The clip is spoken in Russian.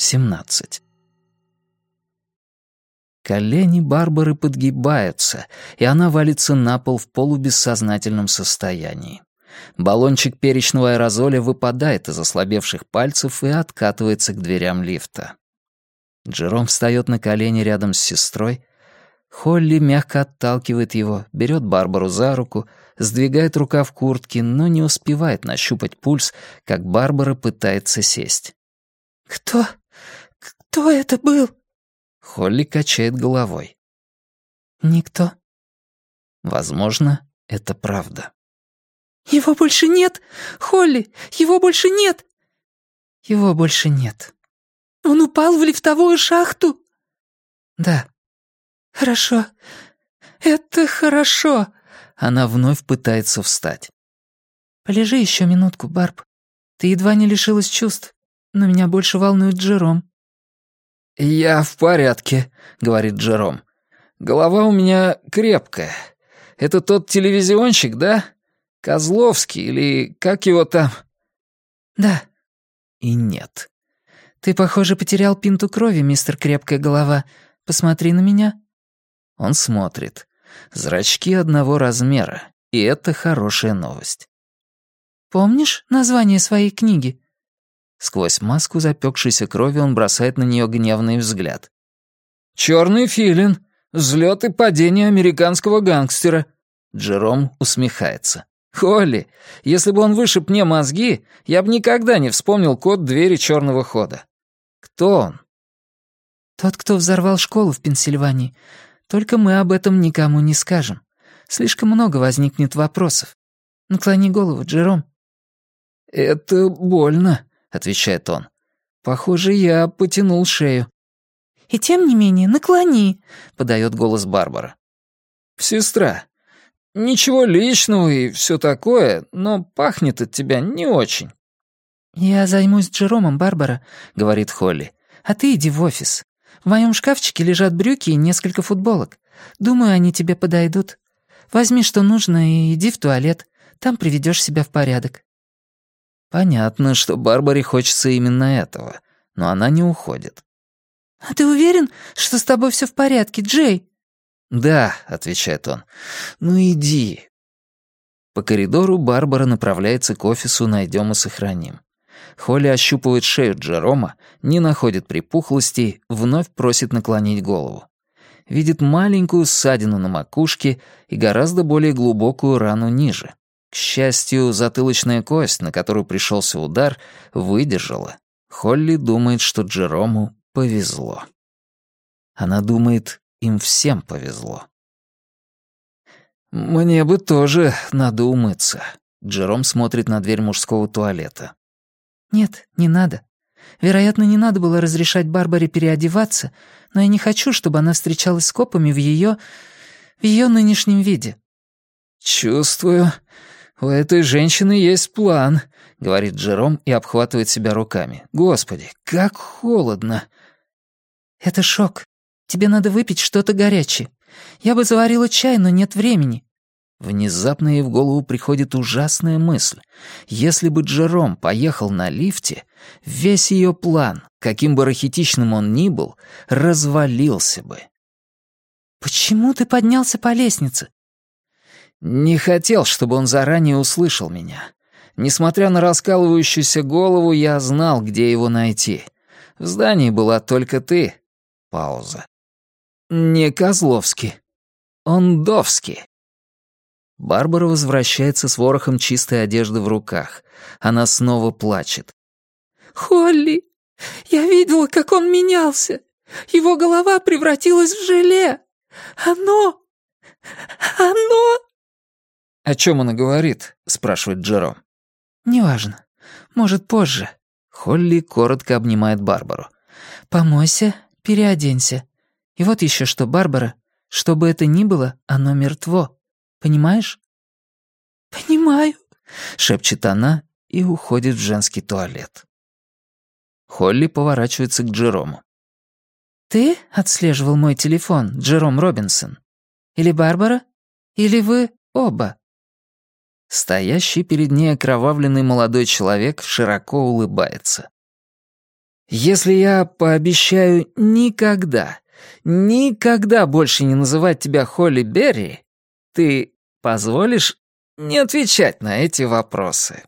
17. Колени Барбары подгибаются, и она валится на пол в полубессознательном состоянии. Баллончик перечного аэрозоля выпадает из ослабевших пальцев и откатывается к дверям лифта. Джером встает на колени рядом с сестрой. Холли мягко отталкивает его, берет Барбару за руку, сдвигает рука в куртке, но не успевает нащупать пульс, как Барбара пытается сесть. «Кто? Кто это был?» Холли качает головой. «Никто». Возможно, это правда. «Его больше нет! Холли, его больше нет!» «Его больше нет». «Он упал в лифтовую шахту?» «Да». «Хорошо. Это хорошо». Она вновь пытается встать. «Полежи еще минутку, Барб. Ты едва не лишилась чувств, но меня больше волнует Джером». «Я в порядке», — говорит Джером. «Голова у меня крепкая. Это тот телевизионщик, да? Козловский или как его там?» «Да». И нет. «Ты, похоже, потерял пинту крови, мистер Крепкая Голова. Посмотри на меня». Он смотрит. Зрачки одного размера, и это хорошая новость. «Помнишь название своей книги?» Сквозь маску запекшейся крови он бросает на нее гневный взгляд. «Черный филин. Взлет и падение американского гангстера». Джером усмехается. «Холли, если бы он вышиб мне мозги, я бы никогда не вспомнил код двери черного хода. Кто он?» «Тот, кто взорвал школу в Пенсильвании. Только мы об этом никому не скажем. Слишком много возникнет вопросов. Наклони голову, Джером». «Это больно», — отвечает он. «Похоже, я потянул шею». «И тем не менее, наклони», — подает голос Барбара. «Сестра, ничего личного и все такое, но пахнет от тебя не очень». «Я займусь Джеромом, Барбара», — говорит Холли. «А ты иди в офис. В моем шкафчике лежат брюки и несколько футболок. Думаю, они тебе подойдут. Возьми, что нужно, и иди в туалет. Там приведешь себя в порядок». Понятно, что Барбаре хочется именно этого, но она не уходит. «А ты уверен, что с тобой все в порядке, Джей?» «Да», — отвечает он. «Ну иди». По коридору Барбара направляется к офису «Найдем и сохраним». Холли ощупывает шею Джерома, не находит припухлостей, вновь просит наклонить голову. Видит маленькую ссадину на макушке и гораздо более глубокую рану ниже. К счастью, затылочная кость, на которую пришелся удар, выдержала. Холли думает, что Джерому повезло. Она думает, им всем повезло. «Мне бы тоже надо умыться», — Джером смотрит на дверь мужского туалета. «Нет, не надо. Вероятно, не надо было разрешать Барбаре переодеваться, но я не хочу, чтобы она встречалась с копами в ее... в ее нынешнем виде». «Чувствую, «У этой женщины есть план», — говорит Джером и обхватывает себя руками. «Господи, как холодно!» «Это шок. Тебе надо выпить что-то горячее. Я бы заварила чай, но нет времени». Внезапно ей в голову приходит ужасная мысль. Если бы Джером поехал на лифте, весь ее план, каким бы рахитичным он ни был, развалился бы. «Почему ты поднялся по лестнице?» Не хотел, чтобы он заранее услышал меня. Несмотря на раскалывающуюся голову, я знал, где его найти. В здании была только ты. Пауза. Не Козловский. Ондовский. Барбара возвращается с ворохом чистой одежды в руках. Она снова плачет. «Холли, я видела, как он менялся. Его голова превратилась в желе. Оно... оно...» «О чем она говорит?» — спрашивает Джером. «Неважно. Может, позже». Холли коротко обнимает Барбару. «Помойся, переоденься. И вот еще что, Барбара, что бы это ни было, оно мертво. Понимаешь?» «Понимаю», — шепчет она и уходит в женский туалет. Холли поворачивается к Джерому. «Ты отслеживал мой телефон, Джером Робинсон? Или Барбара? Или вы оба?» Стоящий перед ней окровавленный молодой человек широко улыбается. Если я пообещаю никогда, никогда больше не называть тебя Холли Берри, ты позволишь не отвечать на эти вопросы?»